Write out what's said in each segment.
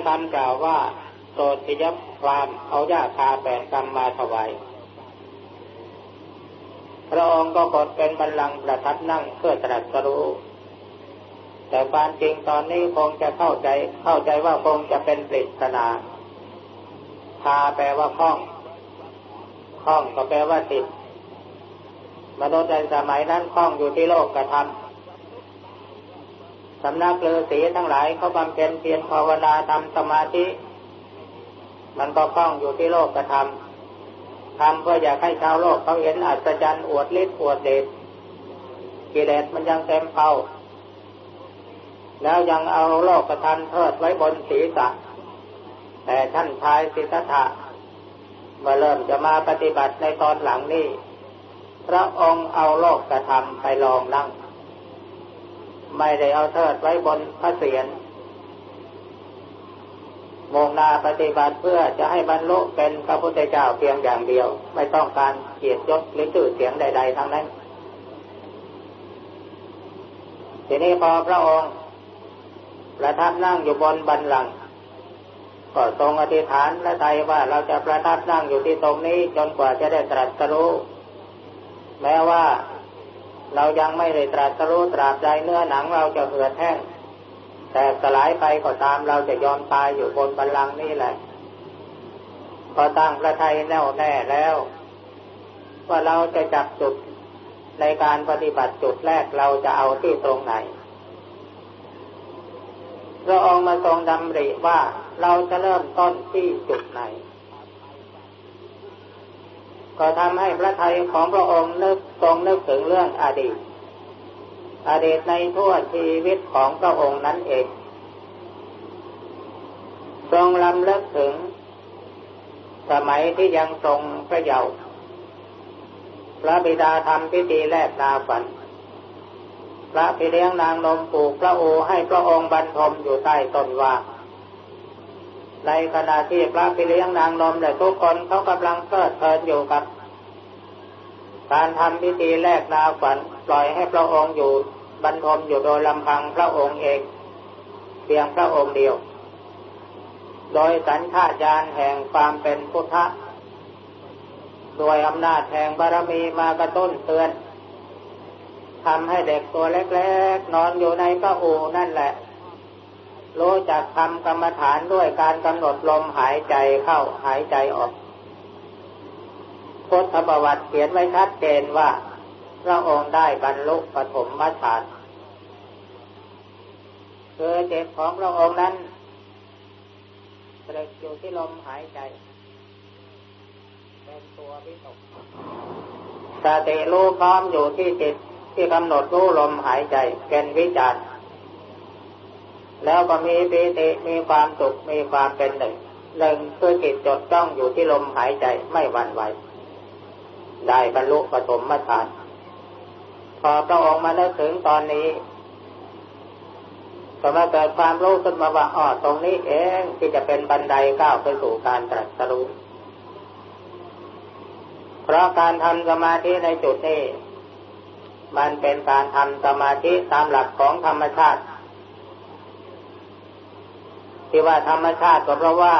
มีคำกล่าวว่าโสดิยความเอาญาคาแปดกรรมมาถวายพระองค์ก็กดเป็นบัลลังก์ประทับนั่งเพื่อตรัสรู้ แต่ความจริงตอนนี้คงจะเข้าใจ เข้าใจว่าคงจะเป็นปริศนาพาแปลว่าคล้องคล้องก็แปลว่าติดมนุษย์ในสมัยนั้นคล้องอยู่ที่โลกกระทำ สำนักเลือสีทั้งหลายเขาบำเพ็ญเพียรภาวนาทำสมาธิ มันก็คล้องอยู่ที่โลกกระทำทำเพื่ออยากให้ชาวโลกเขาเห็นอัศจรรย์อวดฤทธิ์อวดเดชกิเลสมันยังเต็มเป้า แล้วยังเอาโลกกระทำเทิดไว้บนศีรษะ แต่ท่านชายสิทธัตถะเมื่อเริ่มจะมาปฏิบัติในตอนหลังนี้พระองค์เอาโลกกระทำไปลองนั่ง ไม่ได้เอาเทิดไว้บนพระเศียรมงนาปฏิบัติเพื่อจะให้บรรลุเป็นพระพุทธเจ้าเพียงอย่างเดียว ไม่ต้องการเกียรติยศหรือชื่อเสียงใด ๆทั้งนั้น ทีนี้พอพระองค์ ประทับนั่งอยู่บนบันลังก็ทรงอธิษฐานและใจว่าเราจะประทับนั่งอยู่ที่ตรงนี้จนกว่าจะได้ตรัสรู้แม้ว่า เรายังไม่ได้ตรัสรู้ตราบใดเนื้อหนังเราจะเหือดแห้งแต่สลายไปก็ตามเราจะยอมตายอยู่บนบัลลังก์นี่แหละพอตั้งพระทัยแน่วแน่แล้ว ว่าเราจะจับจุดในการปฏิบัติจุดแรกเราจะเอาที่ตรงไหนพระองค์มาทรงดำริว่าเราจะเริ่มต้นที่จุดไหน ก็ทำให้พระไทยของพระองค์นึกทรงนึกถึงเรื่องอดีต อดีตในทั่วชีวิตของพระองค์นั้นเอง ทรงลำเลิกถึง สมัยที่ยังทรงพระเยาว์พระบิดาทำพิธีแลกนาฝัน พระพี่เลี้ยงนางนมปลูกพระโอให้พระองค์บรรทมอยู่ใต้ต้นว่า ในขณะที่พระพี่เลี้ยงนางนมและทุกคนเขากำลังเพลิดเพลินอยู่กับ การทำพิธีแลกนาฝันปล่อยให้พระองค์อยู่บรรทมอยู่โดยลำพังพระองค์เอง เพียงพระองค์เดียว โดยสัญชาตญาณแห่งความเป็นพุทธะโดยอำนาจแห่งบารมีมากระตุ้นเตือนทำให้เด็กตัวเล็กๆ นอนอยู่ในพระอูนั่นแหละ รู้จักทำกรรมฐานด้วยการกำหนดลมหายใจเข้าหายใจออกพุทธประวัติเขียนไว้ชัดเจนว่า พระองค์ได้บรรลุปฐมฌานคือเจ็บของพระองค์นั้นเตรกอยู่ที่ลมหายใจ เป็นตัววิตกสติรู้พร้อมอยู่ที่จิตที่กำหนดรู้ลมหายใจเป็นวิจาร แล้วก็มีปีติมีความสุขมีความเป็นหนึ่งหนึ่งคือจิตจดจ้องอยู่ที่ลมหายใจไม่หวั่นไหว ได้บรรลุปฐมฌานพอพระองค์มาได้ถึงตอนนี้ก็มาเกิดความรู้ขึ้นมาว่าอ๋อตรงนี้เองที่จะเป็นบันไดก้าวไปสู่การตรัสรู้เพราะการทำสมาธิในจุดนี้ มันเป็นการทำสมาธิตามหลักของธรรมชาติ ที่ว่าธรรมชาติก็เพราะว่า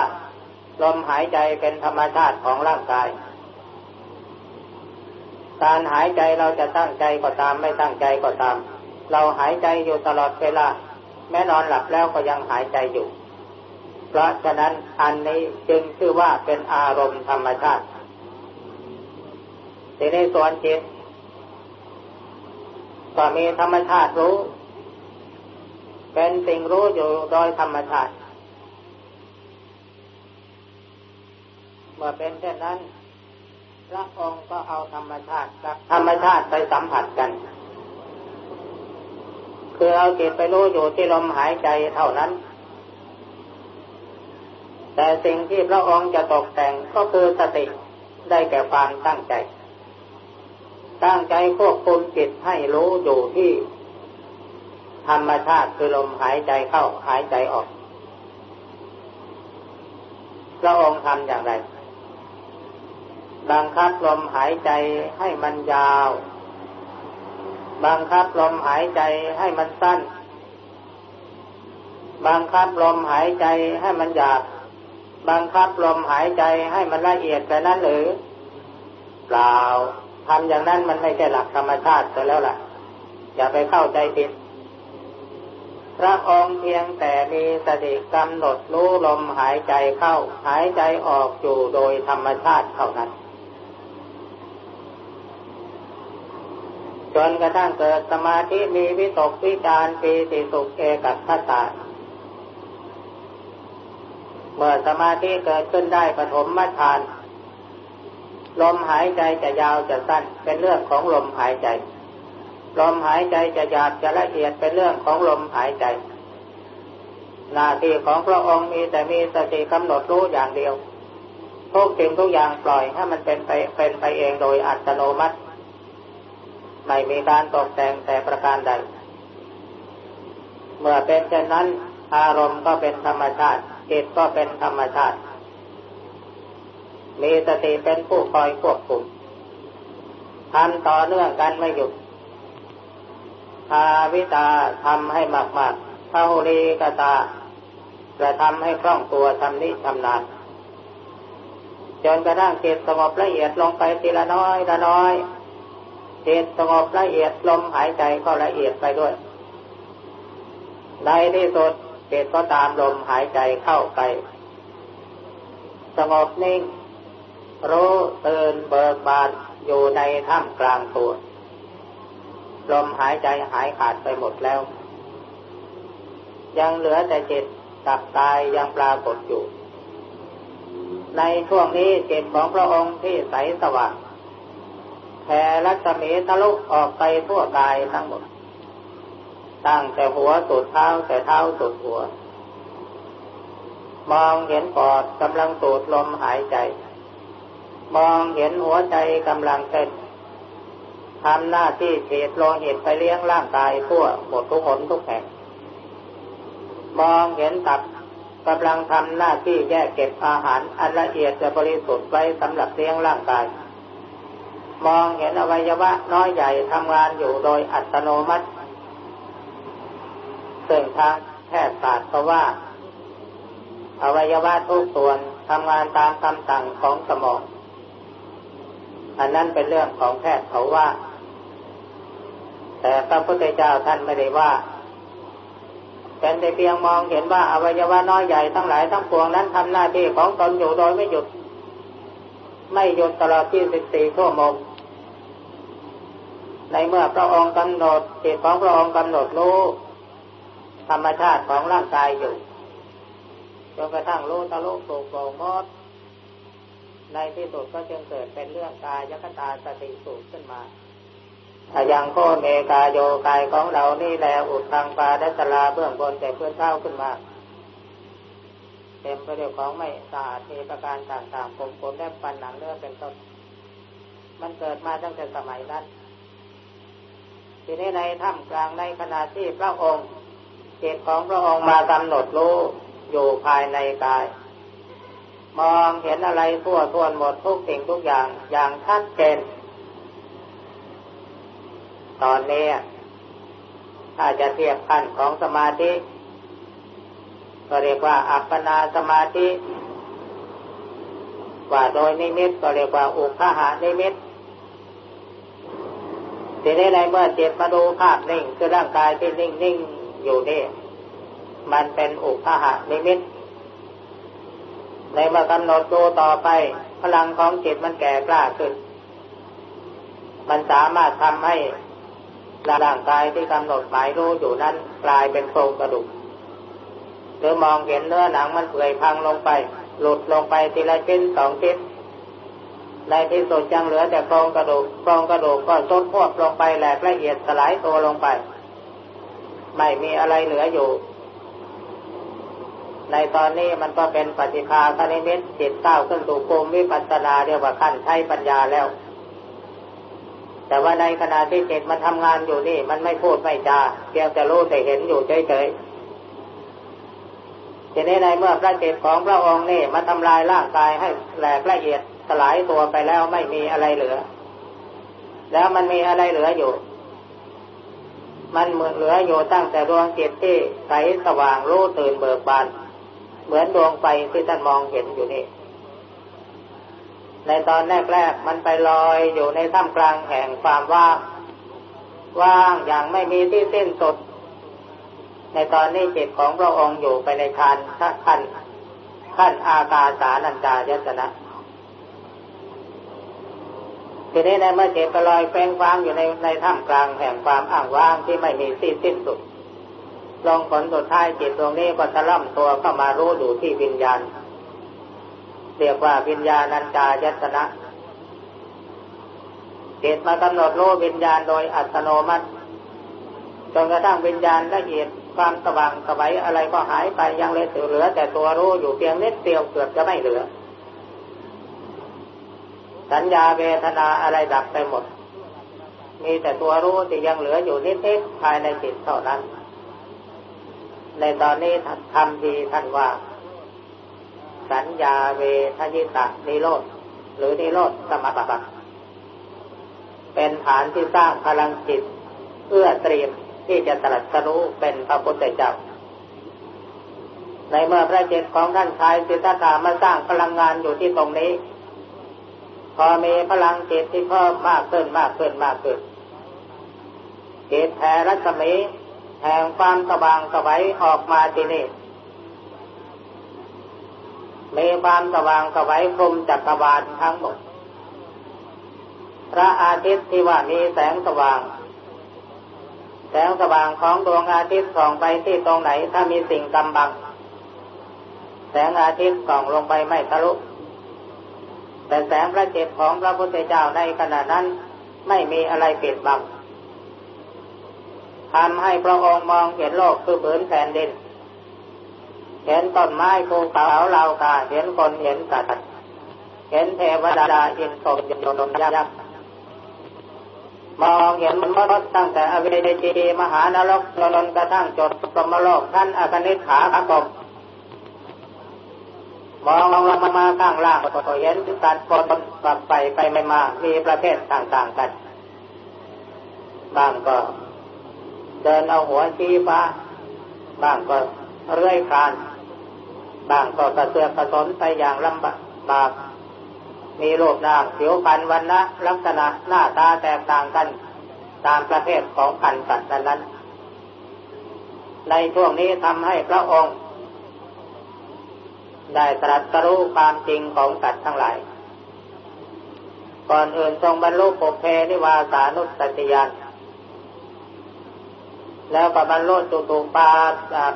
ลมหายใจเป็นธรรมชาติของร่างกาย การหายใจเราจะตั้งใจก็ตามไม่ตั้งใจก็ตาม เราหายใจอยู่ตลอดเวลา แม้นอนหลับแล้วก็ยังหายใจอยู่ เพราะฉะนั้นอันนี้จึงชื่อว่าเป็นอารมณ์ธรรมชาติทีนี้ส่วนจิตก็มีธรรมชาติรู้ เป็นสิ่งรู้อยู่โดยธรรมชาติ เมื่อเป็นเช่นนั้น พระองค์ก็เอาธรรมชาติกับธรรมชาติไปสัมผัสกัน คือเอาจิตไปรู้อยู่ที่ลมหายใจเท่านั้น แต่สิ่งที่พระองค์จะตกแต่งก็คือสติได้แก่ความตั้งใจ ตั้งใจควบคุมจิตให้รู้อยู่ที่ธรรมชาติคือลมหายใจเข้าหายใจออกพระองค์ทำอย่างไร บังคับลมหายใจให้มันยาว บังคับลมหายใจให้มันสั้น บังคับลมหายใจให้มันหยาบ บังคับลมหายใจให้มันละเอียดแต่นั้นหรือ เปล่าทำอย่างนั้นมันไม่ใช่หลักธรรมชาติแต่แล้วล่ะ อย่าไปเข้าใจผิดพระองค์เพียงแต่มีสติกำหนดรู้ลมหายใจเข้า หายใจออกอยู่โดยธรรมชาติเท่านั้น จนกระทั่งเกิดสมาธิมีวิตกวิจารปีติสุขเอกัคตาเมื่อสมาธิเกิดขึ้นได้ปฐมฌาน ลมหายใจจะยาวจะสั้นเป็นเรื่องของลมหายใจ ลมหายใจจะหยาบจะละเอียดเป็นเรื่องของลมหายใจ หน้าที่ของพระองค์มีแต่มีสติกำหนดรู้อย่างเดียวทุกสิ่งทุกอย่างปล่อยให้มันเป็นไปเป็นไปเองโดยอัตโนมัติ ไม่มีการตกแต่งแต่ประการใด เมื่อเป็นเช่นนั้น อารมณ์ก็เป็นธรรมชาติจิตก็เป็นธรรมชาติ มีสติเป็นผู้คอยควบคุมทำต่อเนื่องกันไม่หยุดภาวิตาทำให้มากๆเท่ารีกตาจะทำให้คล่องตัวทำนิทำนานจนกระทั่งจิตสงบละเอียดลงไปทีละน้อยละน้อย จิตสงบละเอียดลมหายใจก็ละเอียดไปด้วย ในที่สุดจิตก็ตามลมหายใจเข้าไป สงบนิ่ง รู้ตื่นเบิกบานอยู่ในถ้ำกลางตัวลมหายใจหายขาดไปหมดแล้ว ยังเหลือแต่จิตตับกายยังปรากฏอยู่ ในช่วงนี้จิตของพระองค์ที่ใสสว่าง ผ่รัศมีทะลุออกไปทั่วกายทั้งหมด ตั้งแต่หัวสุดเท้าแต่เท้าสุดหัว มองเห็นปอดกำลังสูดลมหายใจ มองเห็นหัวใจกำลังเต้นทำหน้าที่เฉดโลหิตไปเลี้ยงร่างกายทั่วหมดทุกหนทุกแห่ง มองเห็นตับกำลังทำหน้าที่แยกเก็บอาหารอันละเอียดและบริสุทธิ์ไว้สำหรับเลี้ยงร่างกาย มองเห็นอวัยวะน้อยใหญ่ทำงานอยู่โดยอัตโนมัติซึ่งทางแพทย์ศาสตร์ก็ว่า อวัยวะทุกส่วนทำงานตามคำสั่งของสมอง อันนั้นเป็นเรื่องของแพทย์เขาว่า แต่พระพุทธเจ้าท่านไม่ได้ว่าเป็นแต่เพียงมองเห็นว่าอวัยวะน้อยใหญ่ทั้งหลายทั้งปวงนั้นทำหน้าที่ของตนอยู่โดยไม่หยุด ไม่หยุดตลอดที่สิบสี่ชั่วโมง ในเมื่อพระองค์กำหนดจิตของพระองค์กำหนดรู้ธรรมชาติของร่างกายอยู่จนกระทั่งรู้ทะลุโปร่งโปร่งมดในที่สุดก็จึงเกิดเป็นเรื่องกายยคตาสติสูงขึ้นมาถ้ายังโคเมกาโยกายของเรานี่แหละอุดทางปาดัสลาเบื้องบนแต่เพื่อนเท้าขึ้นมาเต็มไปด้วยของไม่สะอาดมีประการต่างๆผมผมแนบฟันหนังเนื้อเป็นต้น มันเกิดมาตั้งแต่สมัยนั้น ทีนี้ในถ้ำกลางในขณะที่พระองค์จิตของพระองค์มากำหนดรู้อยู่ภายในกาย มองเห็นอะไรทั่วทั่วหมดทุกสิ่งทุกอย่างอย่างชัดเจน ตอนนี้ถ้าจะเทียบขั้นของสมาธิ ก็เรียกว่าอัปปนาสมาธิ ว่าโดยนิมิตก็เรียกว่าอุคหานิมิต ทีนี้ในเมื่อจิตมาดูภาพนิ่งคือร่างกายที่นิ่งนิ่งอยู่นี่มันเป็นอุปหะนิมิต ในเมื่อกำหนดดูต่อไป พลังของจิตมันแก่กล้าขึ้น มันสามารถทำให้ร่างกายที่กำหนดหมายรู้อยู่นั้นกลายเป็นโครงกระดูกหรือมองเห็นเนื้อหนังมันเปื่อยพังลงไป หลุดลงไปทีละชิ้นสองชิ้น ในที่สุดยังเหลือแต่โครงกระดูกโครงกระดูกก็ซดพวกลงไปแหลกละเอียดสลายตัวลงไป ไม่มีอะไรเหลืออยู่ ในตอนนี้มันก็เป็นปฏิภาคณิมิตจิตเต้าขึ้นสู่ภูมิวิปัสสนาเรียกว่าขั้นใช้ปัญญาแล้ว แต่ว่าในขณะที่จิตมันทำงานอยู่นี่ มันไม่พูดไม่จาเพียงแต่รู้แต่เห็นอยู่เฉยๆทีนี้ในเมื่อพระจิตของพระองค์นี่มาทำลายร่างกายให้แหลกละเอียด สลายตัวไปแล้วไม่มีอะไรเหลือ แล้วมันมีอะไรเหลืออยู่ มันเหมือนเหลืออยู่ตั้งแต่ดวงจิตที่ใสสว่างรู้ตื่นเบิกบาน เหมือนดวงไฟที่ท่านมองเห็นอยู่นี่ ในตอนแรกๆมันไปลอยอยู่ในท่ามกลางแห่งความว่าง ว่างอย่างไม่มีที่สิ้นสุด ในตอนนี้จิตของพระองค์อยู่ไปในฌานขั้นขั้นอากาสานัญจายตนะ ทีนี้ในเมื่อจิตก็ลอยแฝงฟ้างอยู่ในในท่ามกลางแห่งความอ่างว่างที่ไม่มีสิ้นสิ้นสุด ลงผลสุดท้ายจิตตรงนี้ก็จะล่ำตัวเข้ามารู้อยู่ที่วิญญาณ เรียกว่าวิญญาณัญจายตนะจิตมากำหนดรู้วิญญาณโดยอัตโนมัติจนกระทั่งวิญญาณละเอียดความสว่างสวัยอะไรก็หายไปยังเหลือ แต่ตัวรู้อยู่เพียงนิดเดียวเกือบจะไม่เหลือ สัญญาเวทนาอะไรดับไปหมด มีแต่ตัวรู้ที่ยังเหลืออยู่นิดๆภายในจิตเท่านั้น ในตอนนี้ทำดีท่านว่า สัญญาเวทยิตะนิโรธหรือนิโรธสมบัติเป็นฐานที่สร้างพลังจิตเพื่อเตรียมที่จะตรัสรู้เป็นพระพุทธเจ้าในเมื่อพระเจตของท่านชายสิทธัตถามาสร้างพลังงานอยู่ที่ตรงนี้ อมีพลังจิตที่เพิ่มมากขึ้นมากขึ้นมากขึ้นจิตแผ่รัศมีแห่งความสว่างสวัยออกมาที่นี่ มีความสว่างสวัยคลุมจักรวาลทั้งหมด พระอาทิตย์ที่ว่ามีแสงสว่าง แสงสว่างของดวงอาทิตย์ส่องไปที่ตรงไหนถ้ามีสิ่งกำบัง แสงอาทิตย์ส่องลงไปไม่ทะลุ แต่แสงพระจิตของพระพุทธเจ้าในขณะนั้นไม่มีอะไรปิดบังทำให้พระองค์มองเห็นโลกคือผืนแผ่นดิน เห็นต้นไม้ภูเขาเหล่ากาเห็นคนเห็นสัตว์เห็นเทวดาอินทร์ยนต์ยักษ์มองเห็นมนุษย์ตั้งแต่อเวจีมหานรกจนกระทั่งจดสมโลกท่านอคนิขาขบ มองลงมามาข้างล่างก็เห็นสัตว์คนปรับไปไปไม่มา มีประเภทต่างๆกันบางก็เดินเอาหัวชี้ฟ้าบางก็เรื่อยคานบางก็กระเสือกกระสนไปอย่างลำบากมีรูปร่างผิวพรรณวันนะลักษณะหน้าตาแตกต่างกัน ตามประเภทของพันสัตว์นั้นในช่วงนี้ทำให้พระองค์ ได้ตรัสรู้ความจริงของสัตว์ทั้งหลาย ก่อนอื่นทรงบรรลุปุเพนิวาสานุสติยานแล้วก็บรรลุจุตุปา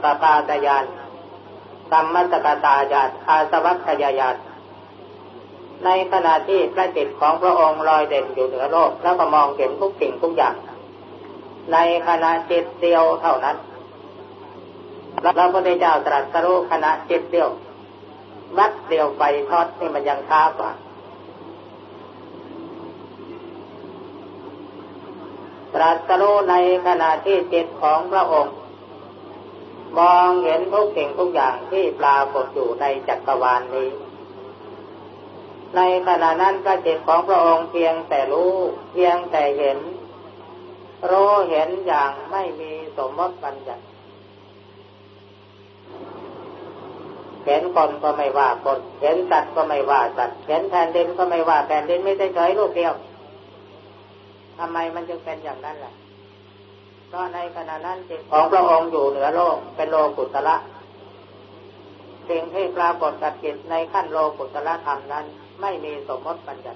ปาปาตยานสัมมัตกตาญาตอาสวัคยายานในขณะที่พระจิตของพระองค์ลอยเด่นอยู่เหนือโลก แล้วก็มองเห็นทุกสิ่งทุกอย่าง ในขณะจิตเดียวเท่านั้นพระพุทธเจ้าตรัสรู้ขณะจิตเดียว วัดเดียวไฟทอดนี่มันยังช้ากว่าตรัสรู้ในขณะที่จิตของพระองค์ มองเห็นทุกสิ่งทุกอย่างที่ปรากฏอยู่ในจักรวาลนนี้ ในขณะนั้นพระจิตของพระองค์เพียงแต่รู้ เพียงแต่เห็น รู้เห็นอย่างไม่มีสมมติบัญญัติ เห็นคนก็ไม่ว่าคนเห็นสัตว์ก็ไม่ว่าสัตว์เห็นแผ่นดินก็ไม่ว่าแผ่นดินไม่ได้เฉยลูกเดียวทำไมมันจึงเป็นอย่างนั้นล่ะเพราะในขณะนั้นจิตของพระองค์อยู่เหนือโลกเป็นโลกุตละสิ่งที่ปรากฏกับจิตในขั้นโลกุตละธรรมนั้น ไม่มีสมมติปัญญา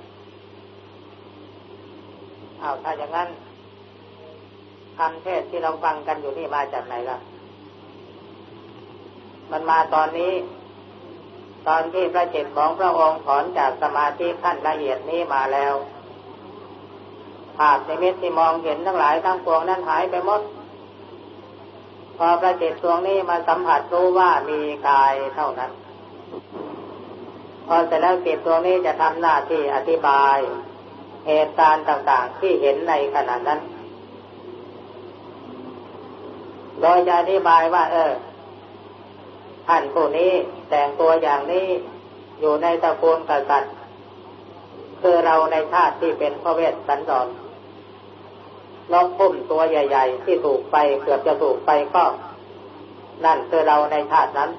เอาถ้าอย่างนั้นคำเทศที่เราฟังกันอยู่นี่มาจากไหนล่ะ มันมาตอนนี้ ตอนที่พระจิตของพระองค์ถอนจากสมาธิขั้นละเอียดนี้มาแล้วภาพในเม็ดที่มองเห็นทั้งหลายทั้งปวงนั้นหายไปหมด พอพระจิตดวงนี้มาสัมผัสรู้ว่ามีกายเท่านั้น พอเสร็จแล้วจิตดวงนี้จะทำหน้าที่อธิบาย เหตุการณ์ต่างๆที่เห็นในขณะนั้น โดยจะอธิบายว่า เออ ท่านผู้นี้แต่งตัวอย่างนี้อยู่ในตระกูลกษัตริย์ คือเราในชาติที่เป็นพระเวสสันดรนกพุ่มตัวใหญ่ ๆ ที่ถูกไฟเกือบจะถูกไฟก็ นั่นคือเราในชาตินั้น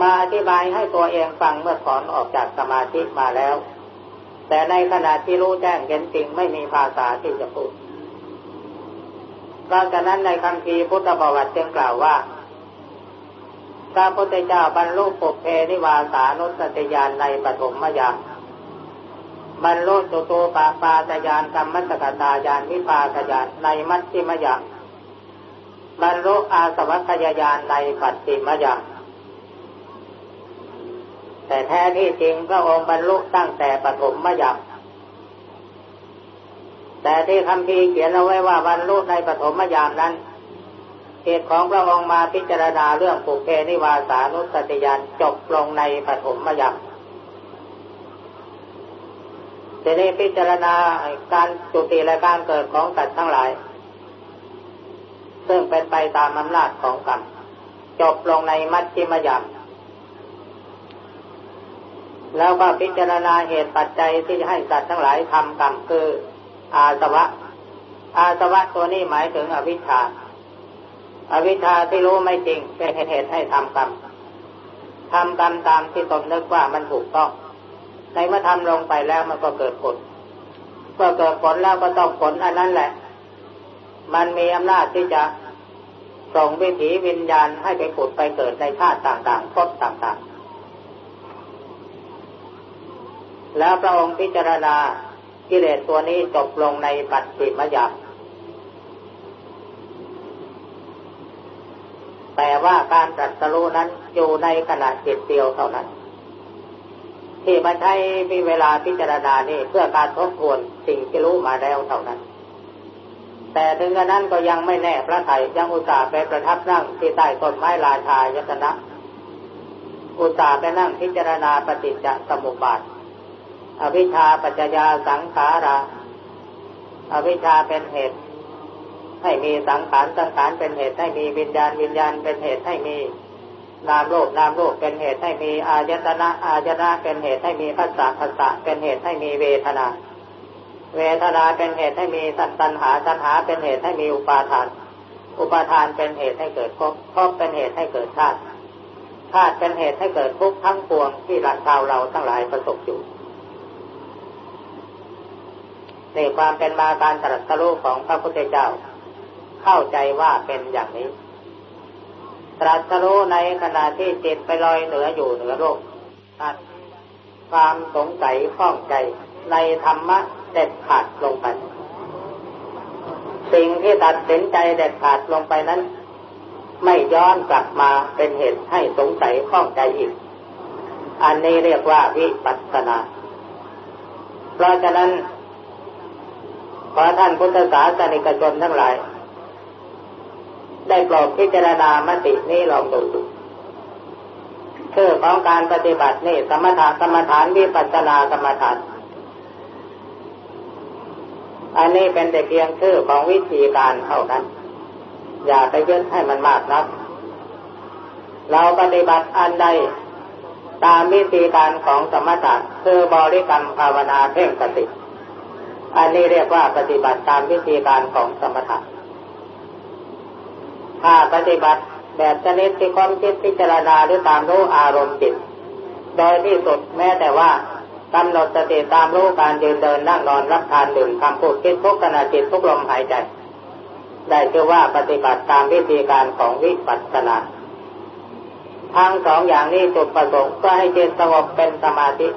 มาอธิบายให้ตัวเองฟังเมื่อถอนออกจากสมาธิมาแล้ว แต่ในขณะที่รู้แจ้งเห็นจริงไม่มีภาษาที่จะพูดเพราะฉะนั้นในคำพีพุทธประวัติจึงกล่าวว่า พระพุทธเจ้าบรรลุปุเพนิวาสานุสติญาณในปฐมมยามบรรลุตุโตปาปาตยานกรรมสกตายานวิปาตยานในมัชฌิมยามบรรลุอาสวัคยายานในปัจจิมยามแต่แท้ที่จริงพระองค์บรรลุตั้งแต่ปฐมมยามแต่ที่คำพีเขียนเอาไว้ว่าบรรลุในปฐมยามนั้น เหตุของพระองค์มาพิจารณาเรื่องปุเพนิวาสานุสติยานจบลงในปฐมยามทีนี้พิจารณาการจุติและการเกิดของสัตว์ทั้งหลาย ซึ่งเป็นไปตามอำนาจของกรรมจบลงในมัชฌิมยามแล้วก็พิจารณาเหตุปัจจัยที่ให้สัตว์ทั้งหลายทำกรรมคืออาสวะ อาสวะตัวนี้หมายถึงอวิชชา อวิชชาที่รู้ไม่จริงเป็นเหตุให้ทำกรรมทำกรรมตามที่ตนนึกว่ามันถูกต้องในเมื่อทำลงไปแล้วมันก็เกิดผลเมื่อเกิดผลแล้วก็ต้องผลอันนั้นแหละ มันมีอำนาจที่จะส่งวิถีวิญญาณให้ไปผุดไปเกิดในชาติต่างๆพบต่างๆ แล้วพระองค์พิจารณากิเลสตัวนี้จบลงในปัจจิมยาม แต่ว่าการตรัสรู้นั้นอยู่ในขณะจิตเดียวเท่านั้น ที่มาใช้มีเวลาพิจารณานี่เพื่อการทบทวนสิ่งที่รู้มาแล้วเท่านั้น แต่ถึงกระนั้นก็ยังไม่แน่พระไถ่ยังอุตส่าห์ไปประทับนั่งที่ใต้ต้นไม้ราชายตนะอุตส่าห์ไปนั่งพิจารณาปฏิจจสมุปบาท อวิชชาปัจจยาสังขารา อวิชชาเป็นเหตุ ให้มีสังขารสังขารเป็นเหตุให้มีวิญญาณวิญญาณเป็นเหตุให้มีนามโลกนามโลกเป็นเหตุให้มีอายตนะอายตนะเป็นเหตุให้มีภาษาภาษาเป็นเหตุให้มีเวทนา เวทนาเป็นเหตุให้มีสัตตัญหาตัญหาเป็นเหตุให้มีอุปาทาน อุปาทานเป็นเหตุให้เกิดภพภพเป็นเหตุให้เกิดชาติชาติเป็นเหตุให้เกิดทุกข์ทั้งปวงที่หลังชาวเราทั้งหลายประสบอยู่ในความเป็นมาการตรัสรู้ของพระพุทธเจ้า เข้าใจว่าเป็นอย่างนี้ ตรัสรู้ในขณะที่จิตไปลอยเหนืออยู่เหนือโลกตัดความสงสัยข้องใจในธรรมะเด็ดขาดลงไป สิ่งที่ตัดสินใจเด็ดขาดลงไปนั้น ไม่ย้อนกลับมาเป็นเหตุให้สงสัยข้องใจอีก อันนี้เรียกว่าวิปัสสนา เพราะฉะนั้นขอท่านพุทธศาสนิกชนทั้งหลาย ได้โปรดพิจารณามตินี้ลองดูชื่อของการปฏิบัตินี่สมถะกรรมฐานวิปัสนากรรมฐานอันนี้เป็นแต่เพียงชื่อของวิธีการเท่านั้น อย่าไปยึดให้มันมากนัก เราปฏิบัติอันใดตามวิธีการของสมถะคือบริกรรมภาวนาเพ่งสติ อันนี้เรียกว่าปฏิบัติตามวิธีการของสมถะ ถ้าปฏิบัติแบบชนิดที่ความคิดพิจารณาหรือตามรู้อารมณ์จิต โดยที่สุดแม้แต่ว่ากำหนดสติตามรู้การยืนเดินนั่งนอนรับทานดื่มคำพูดคิดทุกขณะจิตทุกลมหายใจ ได้ชื่อว่าปฏิบัติตามวิธีการของวิปัสสนาทั้งสองอย่างนี้จุดประสงค์ก็ให้จิตสงบเป็นสมาธิ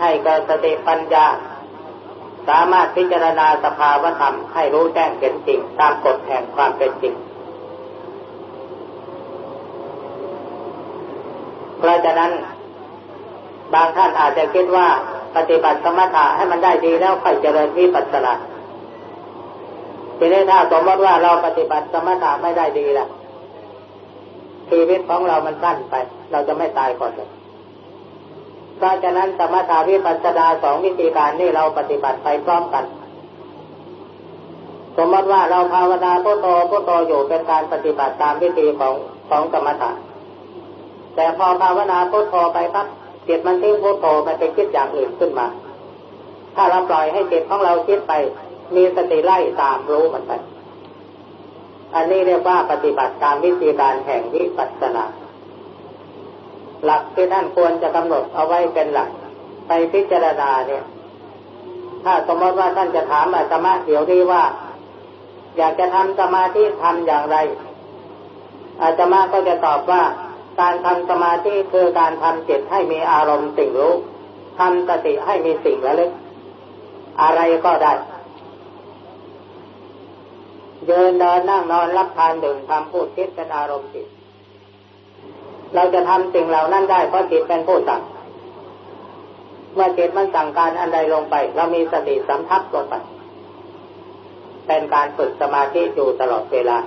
ให้เกิดสติปัญญา สามารถพิจารณาสภาวธรรมให้รู้แจ้งเป็นจริง ตามกฎแห่งความเป็นจริง เพราะฉะนั้น บางท่านอาจจะคิดว่าปฏิบัติสมถะให้มันได้ดีแล้วค่อยเจริญวิปัสสนาทีนี้ถ้าสมมติว่าเราปฏิบัติสมถะไม่ได้ดีล่ะชีวิตของเรามันสั้นไป เราจะไม่ตายก่อนเลย เพราะฉะนั้นสมถาวิปัสสนาสองวิธีการนี่เราปฏิบัติไปพร้อมกัน สมมติว่าเราภาวนาพุทโธพุทโธอยู่เป็นการปฏิบัติตามวิธีของของกรรมฐานแต่พอภาวนาพุทโธไปปั๊บจิตมันทิ้งพุทโธมันไปคิดอย่างอื่นขึ้นมา ถ้าเราปล่อยให้จิตของเราคิดไป มีสติไล่ตามรู้มันไป อันนี้เรียกว่าปฏิบัติตามวิธีการแห่งวิปัสสนา หลักที่ท่านควรจะกำหนดเอาไว้เป็นหลัก ไปพิจารณาเนี่ย ถ้าสมมติว่าท่านจะถามอาตมาเดี๋ยวนี้ว่า อยากจะทำสมาธิทำอย่างไร อาตมาก็จะตอบว่า การทำสมาธิคือการทำจิตให้มีอารมณ์สิ่งรู้ทำสติให้มีสิ่งระลึก อะไรก็ได้เดินเดินนั่งนอนรับทานดื่มทำพูดคิดเป็นอารมณ์จิต เราจะทำสิ่งเหล่านั้นได้เพราะจิตเป็นผู้สั่ง เมื่อจิตมันสั่งการอันใดลงไป เรามีสติสัมผัสลงไป เป็นการฝึกสมาธิอยู่ตลอดเวลา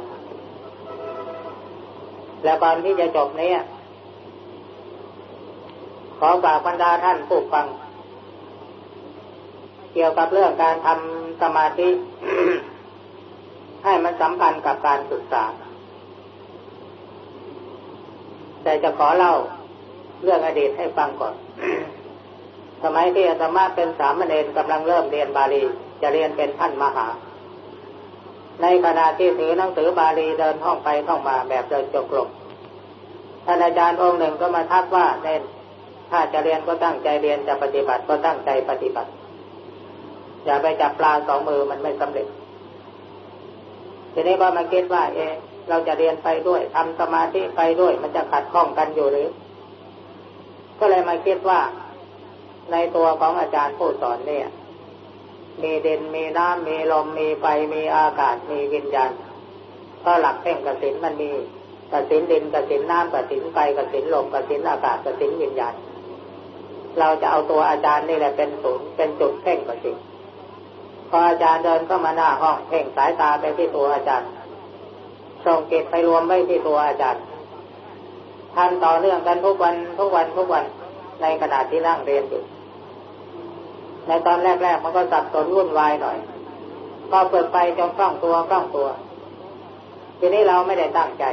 แล้วก่อนที่จะจบนี้ขอฝากบรรดาท่านผู้ฟัง เกี่ยวกับเรื่องการทำสมาธิ ให้มันสัมพันธ์กับการศึกษา แต่จะขอเล่าเรื่องอดีตให้ฟังก่อน สมัยที่อาตมาเป็นสามเณรกำลังเริ่มเรียนบาลี จะเรียนเป็นท่านมหา ในขณะที่ถือหนังสือบาลีเดินห้องไปห้องมาแบบเดินจงกรมท่านอาจารย์องค์หนึ่งก็มาทักว่าเน้นถ้าจะเรียนก็ตั้งใจเรียนจะปฏิบัติก็ตั้งใจปฏิบัติ อย่าไปจับปลาสองมือมันไม่สำเร็จทีนี้ก็มาคิดว่า เออ เราจะเรียนไปด้วยทำสมาธิไปด้วย มันจะขัดข้องกันอยู่หรือ ก็เลยมาคิดว่า ในตัวของอาจารย์ผู้สอนเนี่ย มีเดินมีน้ำมีลมมีไฟมีอากาศมีวิญญาณก็หลักเพ่งกสินมันมีกสินดินกสินน้ำกสินไฟกสินลมกสินอากาศกสินวิญญาณเราจะเอาตัวอาจารย์นี่แหละเป็นศูนย์เป็นจุดเพ่งกสินพออาจารย์เดินเข้ามาหน้าห้องเพ่งสายตาไปที่ตัวอาจารย์ ส่งเก็บไปรวมไว้ที่ตัวอาจารย์ทำต่อเนื่องกันทุกวันทุกวันทุกวันในขณะที่นั่งเรียนอยู่ ในตอนแรกๆมันก็สับสนวุ่นวายหน่อย ก็เปิดไปจนคล่องตัวคล่องตัว ทีนี้เราไม่ได้ตั้งใจ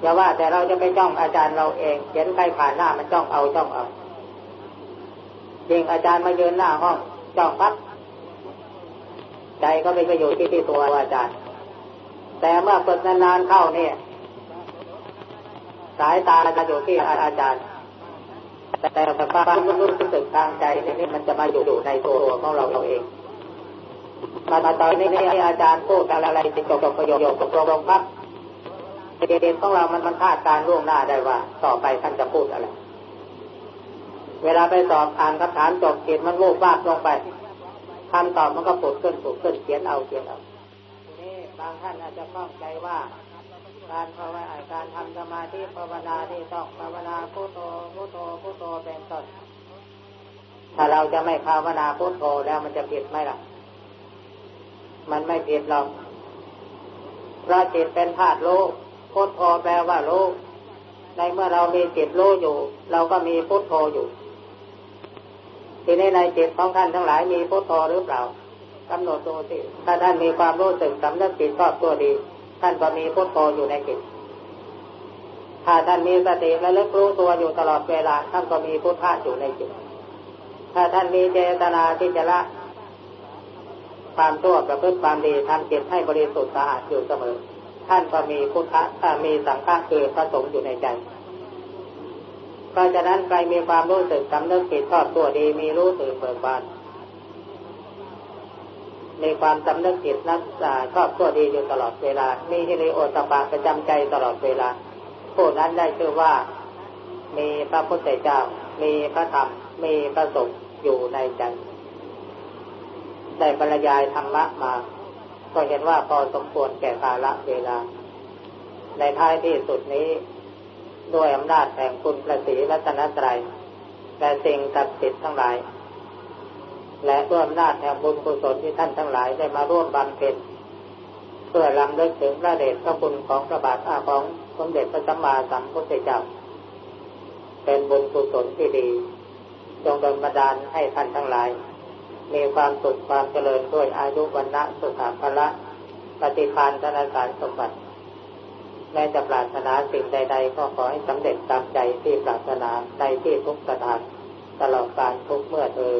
อย่าว่าแต่เราจะไปจ้องอาจารย์เราเองเห็นใครผ่านหน้ามันจ้องเอาจ้องเอาจริงอาจารย์มาเยืนหน้าห้องจ้องปั๊บใจก็ไม่ไปอยู่ที่ที่ตัวอาจารย์ แต่เมื่อฝึกนานๆเข้าเนี่ย สายตาจะอยู่ที่อาจารย์ แต่ความรู้สึกทางใจนี่มันจะมาอยู่ในตัวของเราเราเองมาตอนนี้อาจารย์พูดอะไรจบจบประโยคจบลงปั๊บเด็กของเรามันมันคาดการล่วงหน้าได้ว่า ต่อไปท่านจะพูดอะไร เวลาไปสอบอ่านคำถามจบเขียนมันโลกวาดลงไปคำตอบมันก็ปุดขึ้นปุดขึ้นเขียนเอาเขียนเอา บางท่านอาจจะข้องใจว่า การภาวนาการทำสมาธิภาวนาที่ต้องภาวนาพุทโธพุทโธพุทโธเป็นต้นถ้าเราจะไม่ภาวนาพุทโธแล้วมันจะผิดไหมล่ะ มันไม่ผิดหรอกเพราะจิตเป็นธาตุโลกพุทโธแปลว่าโลกในเมื่อเรามีจิตโลอยู่ เราก็มีพุทโธอยู่ ทีนี้ในจิตของท่านทั้งหลายมีพุทโธหรือเปล่า กำหนดดูสิถ้าท่านมีความรู้สึกสำนึกจิตชอบตัวดี ท่านก็มีพุทโธอยู่ในจิตถ้าท่านมีสติและเลิกรู้ตัวอยู่ตลอดเวลา ท่านก็มีพุทธะอยู่ในจิต ถ้าท่านมีเจตนาที่จะละความชั่วประพฤติความดีทำจิตให้บริสุทธิ์สะอาดอยู่เสมอ ท่านก็มีพุทธะมีสังฆะคือพระสงฆ์อยู่ในใจเพราะฉะนั้นใครมีความรู้สึกสำนึกผิดชอบตัวดีมีรู้ตื่นเบิกบาน มีความสำนึกผิดนักชอบตัวดีอยู่ตลอดเวลา มีฮิริโอตปาประจำใจตลอดเวลา ผู้นั้นได้ชื่อว่า มีพระพุทธเจ้า มีพระธรรม มีพระสงฆ์อยู่ในใจได้บรรยายธรรมะมา ก็เห็นว่าพอสมควรแก่กาลเวลา ในท้ายที่สุดนี้ ด้วยอำนาจแห่งคุณประสีรัตนตรัยและสิ่งศักดิ์สิทธิ์ทั้งหลาย และด้วยอำนาจแห่งบุญกุศลที่ท่านทั้งหลายได้มาร่วมบำเพ็ญเพื่อลำลึกถึงพระเดชพระคุณของพระบาทอาของสมเด็จพระสัมมาสัมพุทธเจ้า เป็นบุญกุศลที่ดี จงดลบันดาลให้ท่านทั้งหลาย มีความสุขความเจริญด้วยอายุวันนะสุขภาละปฏิภาณธนาคารสมบัติแม้จะปรารถนาสิ่งใด ๆ ก็ขอให้สำเร็จตามใจที่ปรารถนาในที่ทุกสถานตลอดการทุกเมื่อเธอ